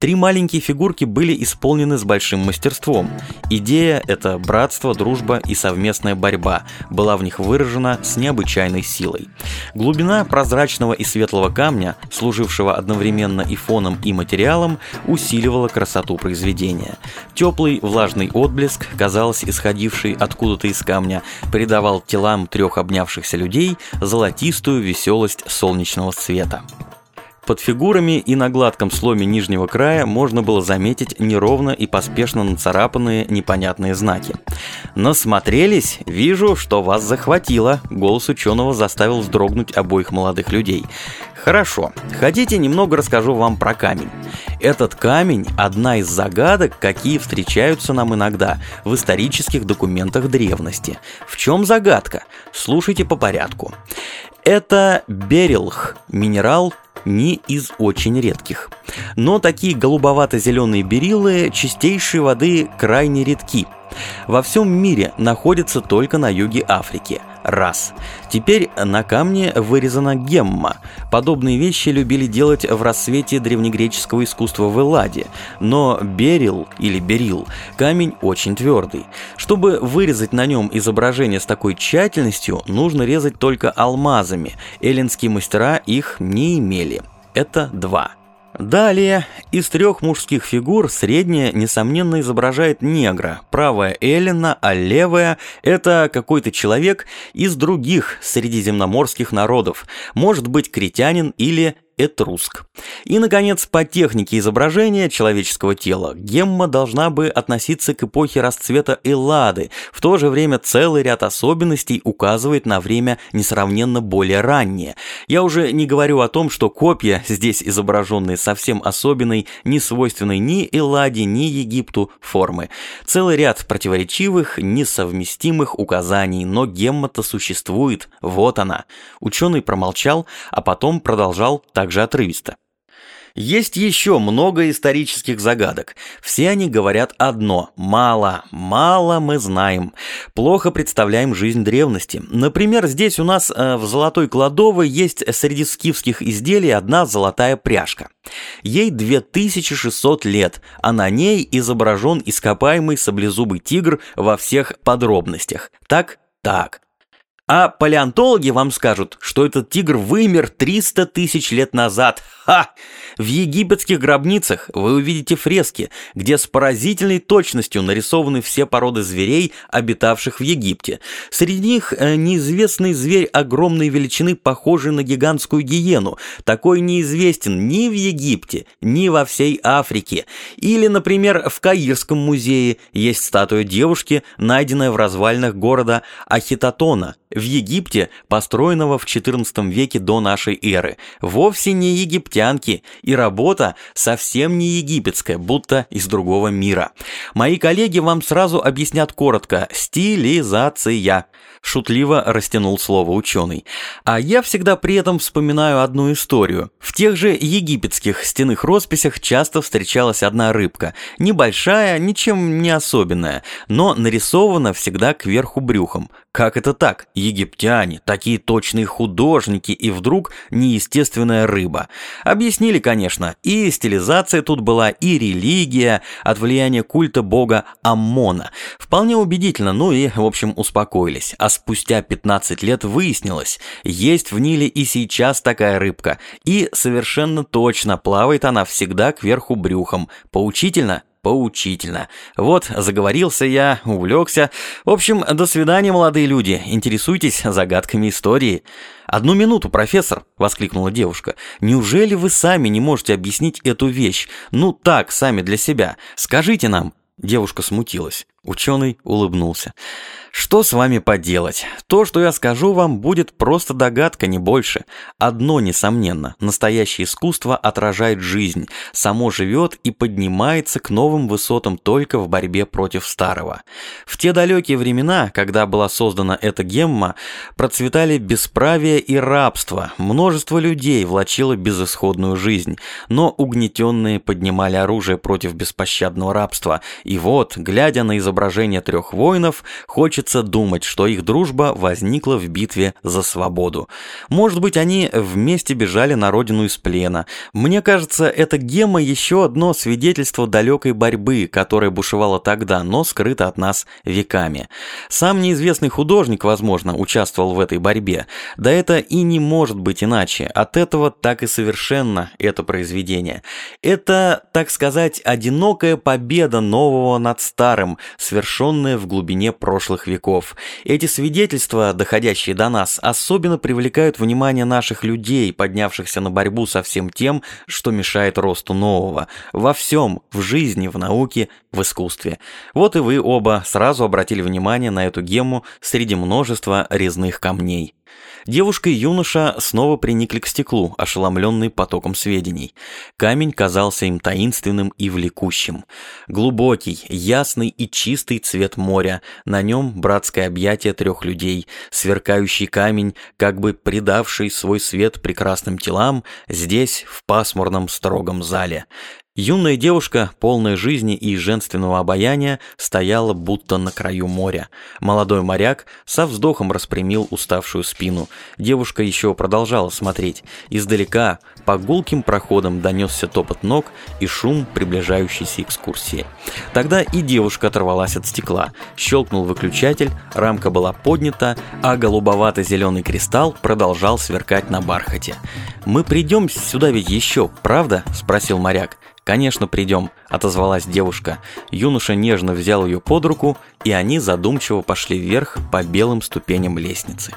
Три маленькие фигурки были исполнены с большим мастерством. Идея – это братство, дружба и совместная борьба – была в них выражена с необычайной силой. Глубина прозрачного и светлого камня, служившего одновременно и фоном, и материалом, усиливала красоту произведения. Теплый влажный отблеск, казалось, исходивший откуда-то из камня, придавал телам трех обнявшихся людей золотистую веселость солнечного света. Под фигурами и на гладком сломе нижнего края можно было заметить неровно и поспешно нацарапанные непонятные знаки. «Насмотрелись? Вижу, что вас захватило», — голос ученого заставил вздрогнуть обоих молодых людей. «Хорошо. Хотите, немного расскажу вам про камень. Этот камень – одна из загадок, какие встречаются нам иногда в исторических документах древности. В чем загадка? Слушайте по порядку. Это берилх, минерал не из очень редких. Но такие голубовато-зеленые бериллы чистейшей воды крайне редки. Во всем мире находятся только на юге Африки. Раз. Теперь на камне вырезана гемма. Подобные вещи любили делать в рассвете древнегреческого искусства в Элладе. Но берил или берил камень очень твердый. Чтобы вырезать на нем изображение с такой тщательностью, нужно резать только алмазами. Эллинские мастера их не имели. Это два. Далее, из трех мужских фигур средняя, несомненно, изображает негра, правая Эллина, а левая – это какой-то человек из других средиземноморских народов, может быть, критянин или этруск. И, наконец, по технике изображения человеческого тела гемма должна бы относиться к эпохе расцвета Эллады, в то же время целый ряд особенностей указывает на время несравненно более раннее. Я уже не говорю о том, что копья, здесь изображенные совсем особенной, не свойственной ни Элладе, ни Египту формы. Целый ряд противоречивых, несовместимых указаний, но гемма-то существует, вот она. Ученый промолчал, а потом продолжал так также отрывисто. Есть еще много исторических загадок. Все они говорят одно – мало, мало мы знаем. Плохо представляем жизнь древности. Например, здесь у нас э, в золотой кладовой есть среди скифских изделий одна золотая пряжка. Ей 2600 лет, а на ней изображен ископаемый саблезубый тигр во всех подробностях. Так? Так. А палеонтологи вам скажут, что этот тигр вымер 300 тысяч лет назад. Ха! В египетских гробницах вы увидите фрески, где с поразительной точностью нарисованы все породы зверей, обитавших в Египте. Среди них э, неизвестный зверь огромной величины, похожий на гигантскую гиену. Такой неизвестен ни в Египте, ни во всей Африке. Или, например, в Каирском музее есть статуя девушки, найденная в развалинах города Ахитотона в Египте, построенного в XIV веке до нашей эры. Вовсе не египтянки, и работа совсем не египетская, будто из другого мира. Мои коллеги вам сразу объяснят коротко «стилизация». Шутливо растянул слово ученый. А я всегда при этом вспоминаю одну историю. В тех же египетских стенных росписях часто встречалась одна рыбка. Небольшая, ничем не особенная, но нарисована всегда кверху брюхом. Как это так? Египтяне, такие точные художники, и вдруг неестественная рыба. Объяснили, конечно, и стилизация тут была, и религия от влияния культа бога Аммона. Вполне убедительно, ну и, в общем, успокоились. А спустя 15 лет выяснилось, есть в Ниле и сейчас такая рыбка. И совершенно точно плавает она всегда кверху брюхом. Поучительно? Поучительно. Вот, заговорился я, увлекся. В общем, до свидания, молодые люди. Интересуйтесь загадками истории. «Одну минуту, профессор!» — воскликнула девушка. «Неужели вы сами не можете объяснить эту вещь? Ну так, сами для себя. Скажите нам!» Девушка смутилась. Ученый улыбнулся. Что с вами поделать? То, что я скажу вам, будет просто догадка, не больше. Одно несомненно, настоящее искусство отражает жизнь, само живет и поднимается к новым высотам только в борьбе против старого. В те далекие времена, когда была создана эта гемма, процветали бесправие и рабство, множество людей влачило безысходную жизнь, но угнетенные поднимали оружие против беспощадного рабства, и вот, глядя на изображение изображение трех воинов, хочется думать, что их дружба возникла в битве за свободу. Может быть, они вместе бежали на родину из плена. Мне кажется, эта гемма еще одно свидетельство далекой борьбы, которая бушевала тогда, но скрыта от нас веками. Сам неизвестный художник, возможно, участвовал в этой борьбе. Да это и не может быть иначе. От этого так и совершенно это произведение. Это, так сказать, одинокая победа нового над старым, свершенная в глубине прошлых веков. Эти свидетельства, доходящие до нас, особенно привлекают внимание наших людей, поднявшихся на борьбу со всем тем, что мешает росту нового. Во всем, в жизни, в науке, в искусстве. Вот и вы оба сразу обратили внимание на эту гемму среди множества резных камней. Девушка и юноша снова приникли к стеклу, ошеломленные потоком сведений. Камень казался им таинственным и влекущим. Глубокий, ясный и чистый цвет моря, на нем братское объятие трех людей, сверкающий камень, как бы придавший свой свет прекрасным телам, здесь, в пасмурном строгом зале. Юная девушка, полная жизни и женственного обаяния, стояла будто на краю моря. Молодой моряк со вздохом распрямил уставшую спину. Девушка еще продолжала смотреть. Издалека, по гулким проходам донесся топот ног и шум приближающейся экскурсии. Тогда и девушка оторвалась от стекла. Щелкнул выключатель, рамка была поднята, а голубовато-зеленый кристалл продолжал сверкать на бархате. «Мы придем сюда ведь еще, правда?» – спросил моряк. «Конечно, придем», — отозвалась девушка. Юноша нежно взял ее под руку, и они задумчиво пошли вверх по белым ступеням лестницы.